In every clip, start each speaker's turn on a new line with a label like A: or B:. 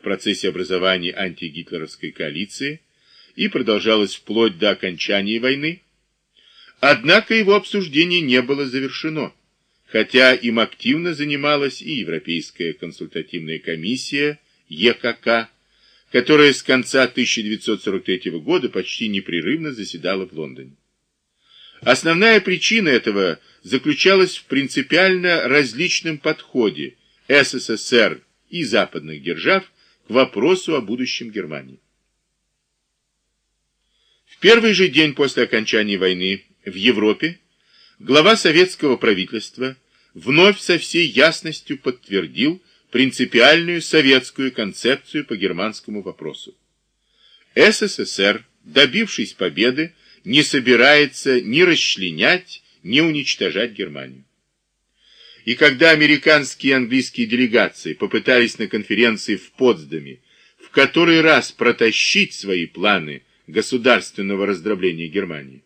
A: в процессе образования антигитлеровской коалиции и продолжалось вплоть до окончания войны. Однако его обсуждение не было завершено, хотя им активно занималась и Европейская консультативная комиссия ЕКК, которая с конца 1943 года почти непрерывно заседала в Лондоне. Основная причина этого заключалась в принципиально различном подходе СССР и западных держав вопросу о будущем Германии. В первый же день после окончания войны в Европе глава советского правительства вновь со всей ясностью подтвердил принципиальную советскую концепцию по германскому вопросу. СССР, добившись победы, не собирается ни расчленять, ни уничтожать Германию. И когда американские и английские делегации попытались на конференции в Потсдаме в который раз протащить свои планы государственного раздробления Германии,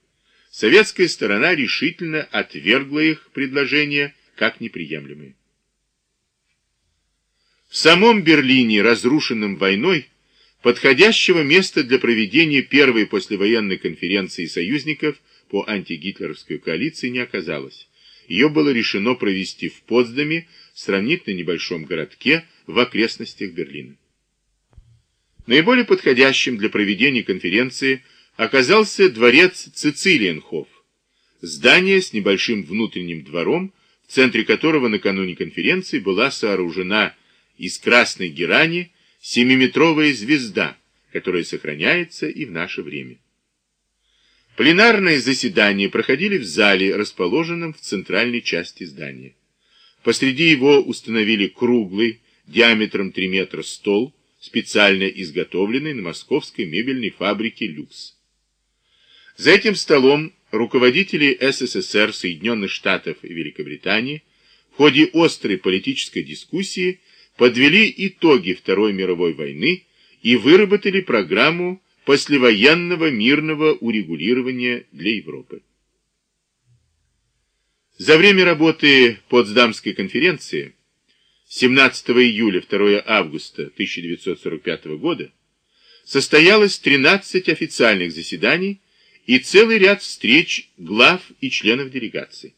A: советская сторона решительно отвергла их предложения как неприемлемые. В самом Берлине, разрушенном войной, подходящего места для проведения первой послевоенной конференции союзников по антигитлеровской коалиции не оказалось. Ее было решено провести в Потсдаме, сравнительно небольшом городке в окрестностях Берлина. Наиболее подходящим для проведения конференции оказался дворец Цицилиенхоф, здание с небольшим внутренним двором, в центре которого накануне конференции была сооружена из красной герани семиметровая звезда, которая сохраняется и в наше время. Пленарные заседания проходили в зале, расположенном в центральной части здания. Посреди его установили круглый, диаметром 3 метра стол, специально изготовленный на московской мебельной фабрике «Люкс». За этим столом руководители СССР, Соединенных Штатов и Великобритании в ходе острой политической дискуссии подвели итоги Второй мировой войны и выработали программу послевоенного мирного урегулирования для Европы. За время работы Потсдамской конференции 17 июля 2 августа 1945 года состоялось 13 официальных заседаний и целый ряд встреч глав и членов делегаций.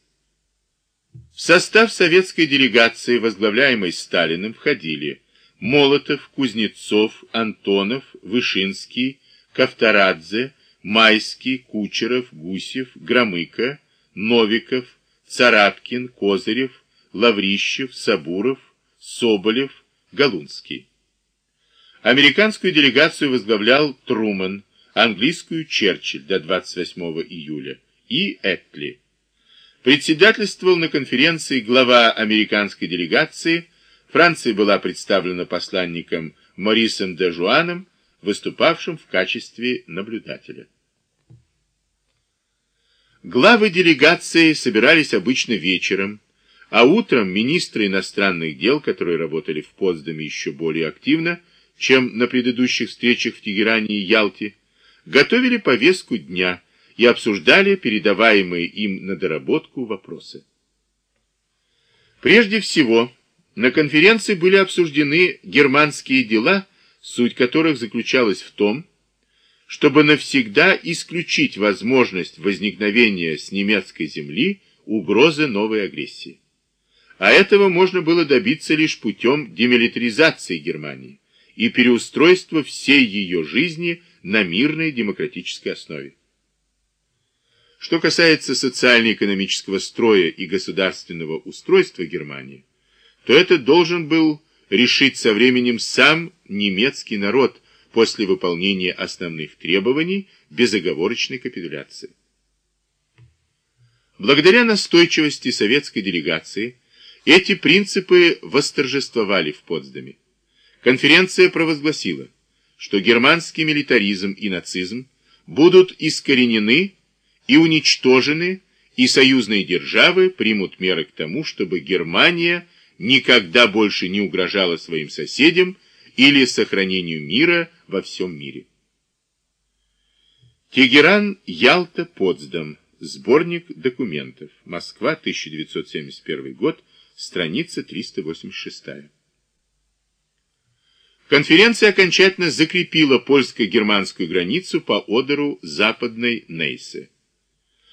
A: В состав советской делегации, возглавляемой Сталиным, входили Молотов, Кузнецов, Антонов, Вышинский, Ковторадзе, Майский, Кучеров, Гусев, Громыко, Новиков, Царапкин, Козырев, Лаврищев, Сабуров, Соболев, Галунский. Американскую делегацию возглавлял Труман, английскую Черчилль до 28 июля и Этли. Председательствовал на конференции глава американской делегации, Франция была представлена посланником Морисом де Жуаном, выступавшим в качестве наблюдателя. Главы делегации собирались обычно вечером, а утром министры иностранных дел, которые работали в Потсдаме еще более активно, чем на предыдущих встречах в Тегеране и Ялте, готовили повестку дня и обсуждали передаваемые им на доработку вопросы. Прежде всего, на конференции были обсуждены германские дела суть которых заключалась в том, чтобы навсегда исключить возможность возникновения с немецкой земли угрозы новой агрессии. А этого можно было добиться лишь путем демилитаризации Германии и переустройства всей ее жизни на мирной демократической основе. Что касается социально-экономического строя и государственного устройства Германии, то это должен был решить со временем сам немецкий народ после выполнения основных требований безоговорочной капитуляции. Благодаря настойчивости советской делегации эти принципы восторжествовали в Потсдаме. Конференция провозгласила, что германский милитаризм и нацизм будут искоренены и уничтожены, и союзные державы примут меры к тому, чтобы Германия – никогда больше не угрожала своим соседям или сохранению мира во всем мире. Тегеран, Ялта, Потсдам. Сборник документов. Москва, 1971 год. Страница 386. Конференция окончательно закрепила польско-германскую границу по Одеру Западной Нейсе.